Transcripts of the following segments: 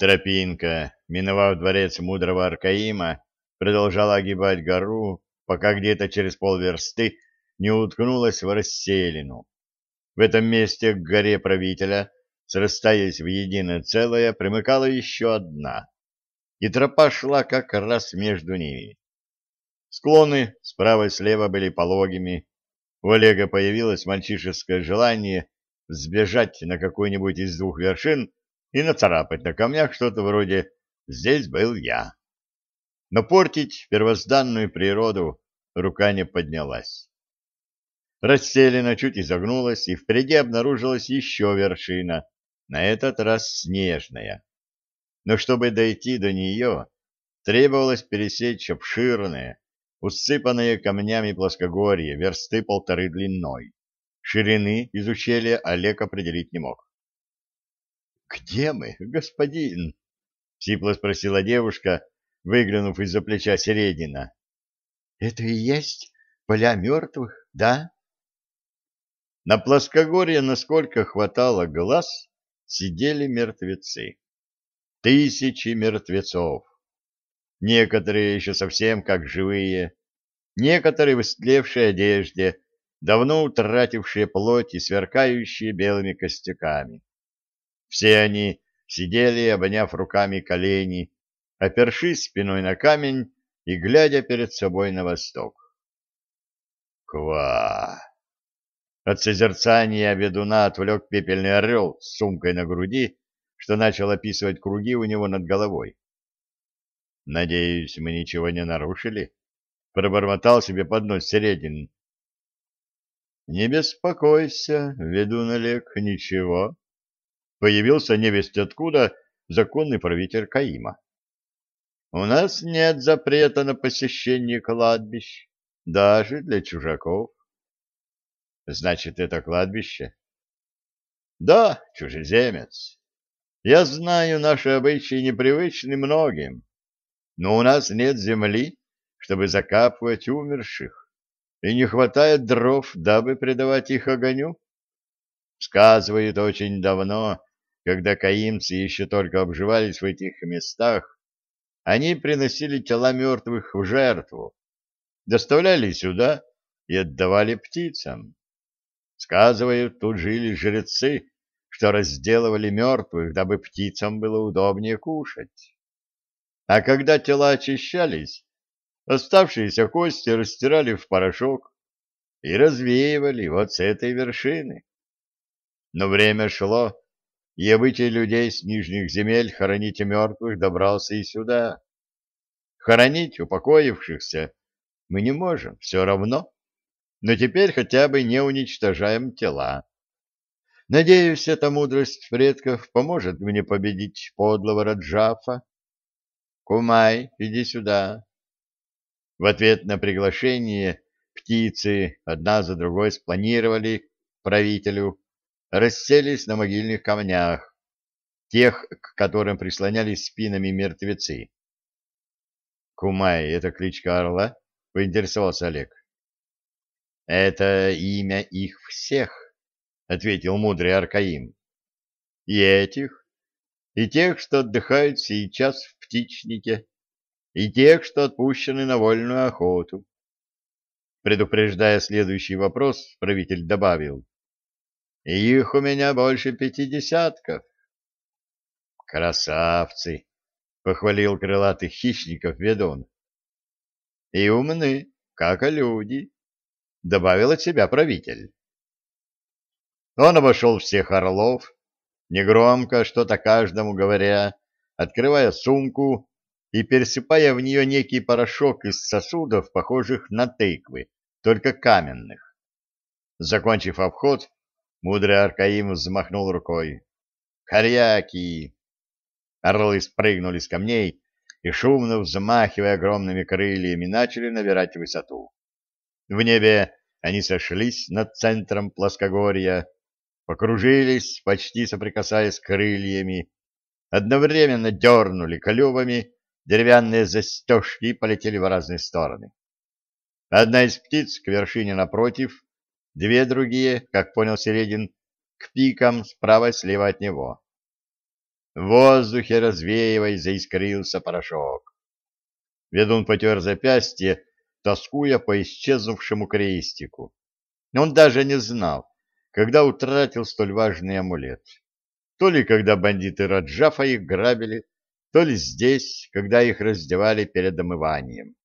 Тропинка, миновав дворец мудрого Аркаима, продолжала огибать гору, пока где-то через полверсты не уткнулась в расселину. В этом месте к горе правителя, срастаясь в единое целое, примыкала еще одна, и тропа шла как раз между ними. Склоны справа и слева были пологими. У Олега появилось мальчишеское желание сбежать на какую-нибудь из двух вершин и нацарапать на камнях что-то вроде «здесь был я». Но портить первозданную природу рука не поднялась. Расселена чуть изогнулась, и впереди обнаружилась еще вершина, на этот раз снежная. Но чтобы дойти до нее, требовалось пересечь обширное, усыпанное камнями плоскогорье, версты полторы длиной. Ширины из ущелья Олег определить не мог. «Где мы, господин?» — сипло спросила девушка, выглянув из-за плеча Середина. «Это и есть поля мертвых, да?» На плоскогорье, насколько хватало глаз, сидели мертвецы. Тысячи мертвецов. Некоторые еще совсем как живые, некоторые в истлевшей одежде, давно утратившие плоть и сверкающие белыми костяками. Все они сидели, обняв руками колени, опершись спиной на камень и глядя перед собой на восток. Ква! От созерцания ведуна отвлек пепельный орел с сумкой на груди, что начал описывать круги у него над головой. «Надеюсь, мы ничего не нарушили?» — пробормотал себе под нос Середин. «Не беспокойся, ведун Олег, ничего появился невесть откуда законный правитель Каима. У нас нет запрета на посещение кладбищ, даже для чужаков. Значит, это кладбище? Да, чужеземец. Я знаю, наши обычаи непривычны многим, но у нас нет земли, чтобы закапывать умерших, и не хватает дров, дабы предавать их огоню. Сказывают очень давно, когда каимцы еще только обживались в этих местах, они приносили тела мертвых в жертву, доставляли сюда и отдавали птицам. Сказывают, тут жили жрецы, что разделывали мертвых, дабы птицам было удобнее кушать. А когда тела очищались, оставшиеся кости растирали в порошок и развеивали вот с этой вершины. Но время шло, и людей с нижних земель хоронить мертвых добрался и сюда. Хоронить упокоившихся мы не можем, все равно, но теперь хотя бы не уничтожаем тела. Надеюсь, эта мудрость предков поможет мне победить подлого Раджафа. Кумай, иди сюда. В ответ на приглашение птицы одна за другой спланировали правителю расселись на могильных камнях, тех, к которым прислонялись спинами мертвецы. «Кумай — это кличка орла?» — поинтересовался Олег. «Это имя их всех», — ответил мудрый Аркаим. «И этих, и тех, что отдыхают сейчас в птичнике, и тех, что отпущены на вольную охоту». Предупреждая следующий вопрос, правитель добавил. Их у меня больше пяти десятков. Красавцы, похвалил крылатых хищников ведун. И умны, как и люди, добавил от себя правитель. Он обошел всех орлов, негромко что-то каждому говоря, открывая сумку и пересыпая в нее некий порошок из сосудов, похожих на тыквы, только каменных. Закончив обход, Мудрый Аркаим взмахнул рукой. «Харьяки!» Орлы спрыгнули с камней и, шумно взмахивая огромными крыльями, начали набирать высоту. В небе они сошлись над центром плоскогорья, покружились, почти соприкасаясь крыльями, одновременно дернули колюбами, деревянные застежки полетели в разные стороны. Одна из птиц к вершине напротив Две другие, как понял Середин, к пикам справа и слева от него. В воздухе, развеиваясь, заискрился порошок. Ведун потер запястье, тоскуя по исчезнувшему крестику. Он даже не знал, когда утратил столь важный амулет. То ли когда бандиты Раджафа их грабили, то ли здесь, когда их раздевали перед омыванием.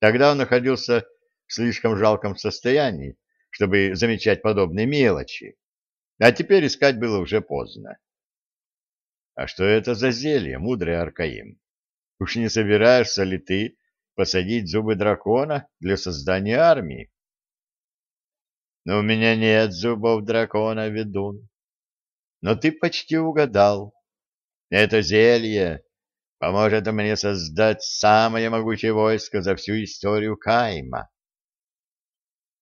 Тогда он находился в слишком жалком состоянии, чтобы замечать подобные мелочи, а теперь искать было уже поздно. А что это за зелье, мудрый Аркаим? Уж не собираешься ли ты посадить зубы дракона для создания армии? Но у меня нет зубов дракона, ведун. Но ты почти угадал. Это зелье поможет мне создать самое могучее войско за всю историю Кайма.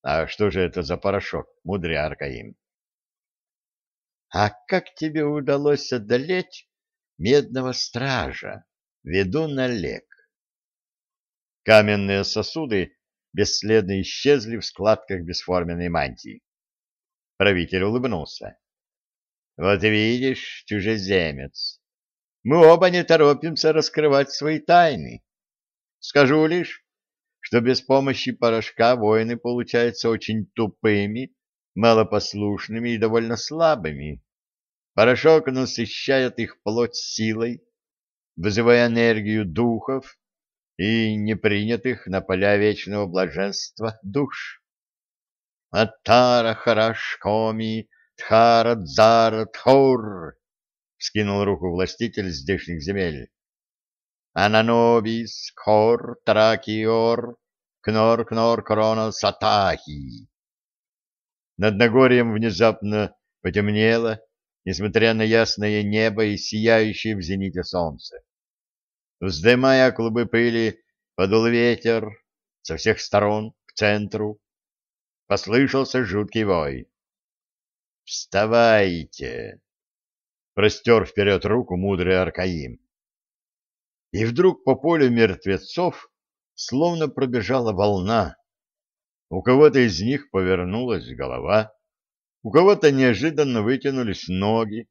А что же это за порошок, мудрый Аркаим? А как тебе удалось одолеть медного стража, ведун Олег? Каменные сосуды бесследно исчезли в складках бесформенной мантии. Правитель улыбнулся. Вот видишь, чужеземец, мы оба не торопимся раскрывать свои тайны. Скажу лишь, что без помощи порошка воины получаются очень тупыми, малопослушными и довольно слабыми. Порошок насыщает их плоть силой, вызывая энергию духов и непринятых на поля вечного блаженства душ. Аттара харашкоми тхара дзара тхор, скинул руку властитель здешних земель. Ананобис, Кор, Тракиор, Кнор, Кнор, Корона, Сатахи. Над Нагорьем внезапно потемнело, несмотря на ясное небо и сияющее в зените солнце. Вздымая клубы пыли, подул ветер со всех сторон к центру. Послышался жуткий вой. «Вставайте!» — простер вперед руку мудрый Аркаим. И вдруг по полю мертвецов словно пробежала волна. У кого-то из них повернулась голова, у кого-то неожиданно вытянулись ноги,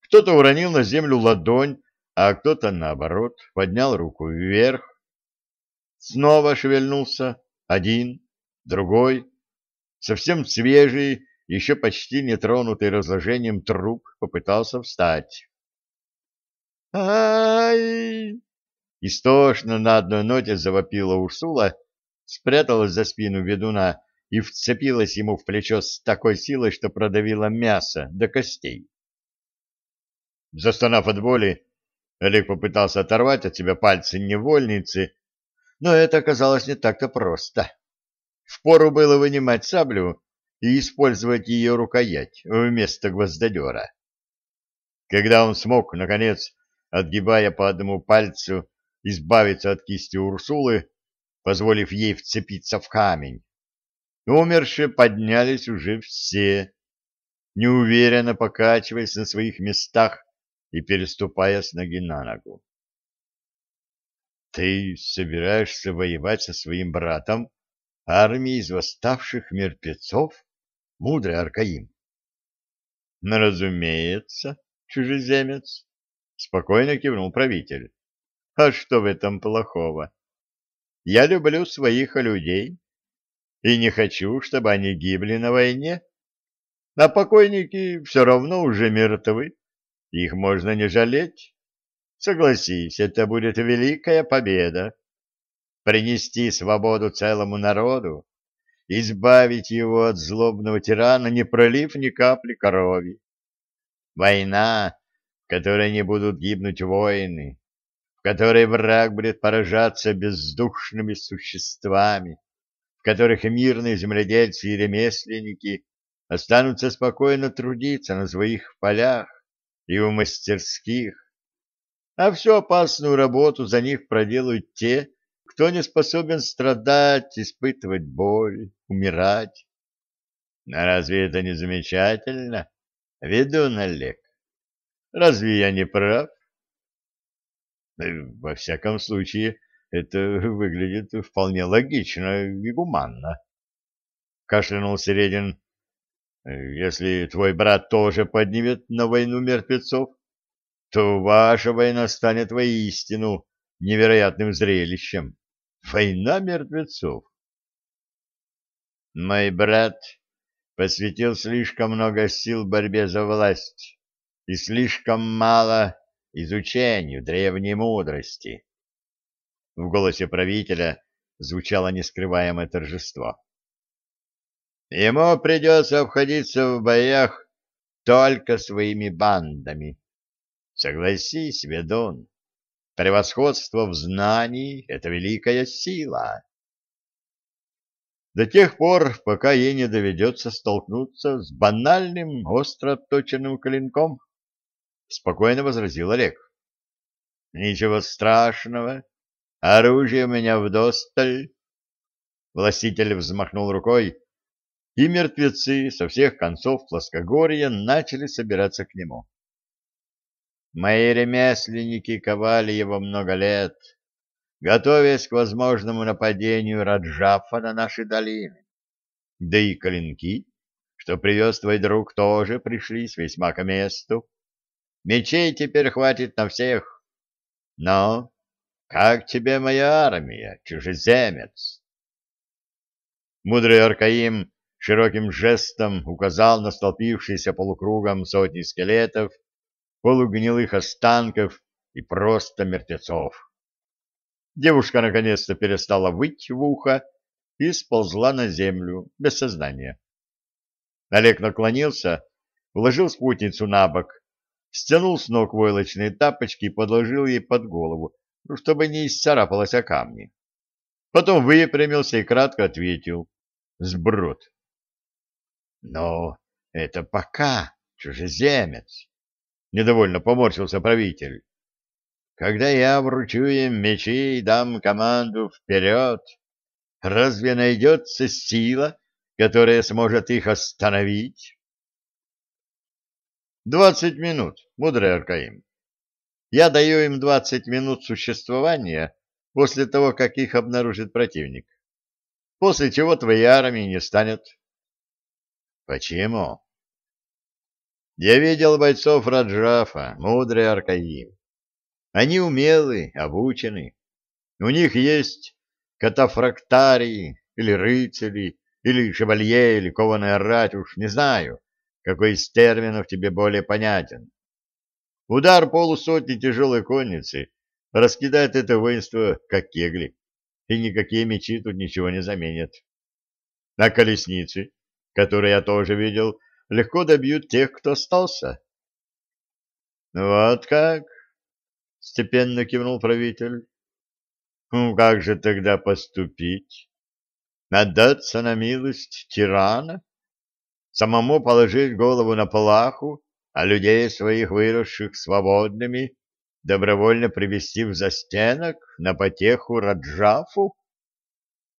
кто-то уронил на землю ладонь, а кто-то, наоборот, поднял руку вверх. Снова шевельнулся один, другой, совсем свежий, еще почти не тронутый разложением труп, попытался встать. «Ай!» Истошно на одной ноте завопила Урсула, спряталась за спину ведуна и вцепилась ему в плечо с такой силой, что продавила мясо до костей. Застонав от боли, Олег попытался оторвать от себя пальцы невольницы, но это оказалось не так-то просто. Впору было вынимать саблю и использовать ее рукоять вместо гвоздодера. Когда он смог, наконец, отгибая по одному пальцу, избавиться от кисти Урсулы, позволив ей вцепиться в камень. Умершие поднялись уже все, неуверенно покачиваясь на своих местах и переступая с ноги на ногу. «Ты собираешься воевать со своим братом, армией из восставших мертвецов, мудрый Аркаим?» «Ну, разумеется, чужеземец», — спокойно кивнул правитель. А что в этом плохого? Я люблю своих людей и не хочу, чтобы они гибли на войне. А покойники все равно уже мертвы, их можно не жалеть. Согласись, это будет великая победа. Принести свободу целому народу, избавить его от злобного тирана, не пролив ни капли крови. Война, в которой не будут гибнуть воины, которой враг будет поражаться бездушными существами, в которых мирные земледельцы и ремесленники останутся спокойно трудиться на своих полях и в мастерских, а всю опасную работу за них проделают те, кто не способен страдать, испытывать боль, умирать. Но разве это не замечательно, ведун Олег? Разве я не прав? Э, во всяком случае, это выглядит вполне логично и гуманно. Кашлянул Середин. Если твой брат тоже поднимет на войну мертвецов, то ваша война станет воистину невероятным зрелищем. Война мертвецов. Мой брат посвятил слишком много сил борьбе за власть и слишком мало изучению древней мудрости. В голосе правителя звучало нескрываемое торжество. Ему придется обходиться в боях только своими бандами. Согласись, ведун, превосходство в знании — это великая сила. До тех пор, пока ей не доведется столкнуться с банальным остро отточенным клинком, — спокойно возразил Олег. — Ничего страшного, оружие у меня вдосталь. Властитель взмахнул рукой, и мертвецы со всех концов плоскогорья начали собираться к нему. Мои ремесленники ковали его много лет, готовясь к возможному нападению Раджафа на наши долины. Да и клинки, что привез твой друг, тоже пришлись весьма к месту. Мечей теперь хватит на всех. Но как тебе моя армия, чужеземец? Мудрый Аркаим широким жестом указал на столпившиеся полукругом сотни скелетов, полугнилых останков и просто мертвецов. Девушка наконец-то перестала выть в ухо и сползла на землю без сознания. Олег наклонился, вложил спутницу на бок, стянул с ног войлочные тапочки и подложил ей под голову, чтобы не исцарапалась о камни. Потом выпрямился и кратко ответил. Сброд. Но это пока, чужеземец. Недовольно поморщился правитель. Когда я вручу им мечи и дам команду вперед, разве найдется сила, которая сможет их остановить? Двадцать минут, мудрый Аркаим. Я даю им двадцать минут существования после того, как их обнаружит противник. После чего твоей армии не станет. Почему? Я видел бойцов Раджафа, мудрый Аркаим. Они умелы, обучены. У них есть катафрактарии, или рыцари, или шевалье, или кованая рать, уж не знаю, какой из терминов тебе более понятен. Удар полусотни тяжелой конницы раскидает это воинство, как кегли, и никакие мечи тут ничего не заменят. На колесницы которые я тоже видел, легко добьют тех, кто остался. — Вот как? — степенно кивнул правитель. — Ну, как же тогда поступить? Отдаться на милость тирана? Самому положить голову на плаху, а людей своих выросших свободными добровольно привести в застенок на потеху Раджафу?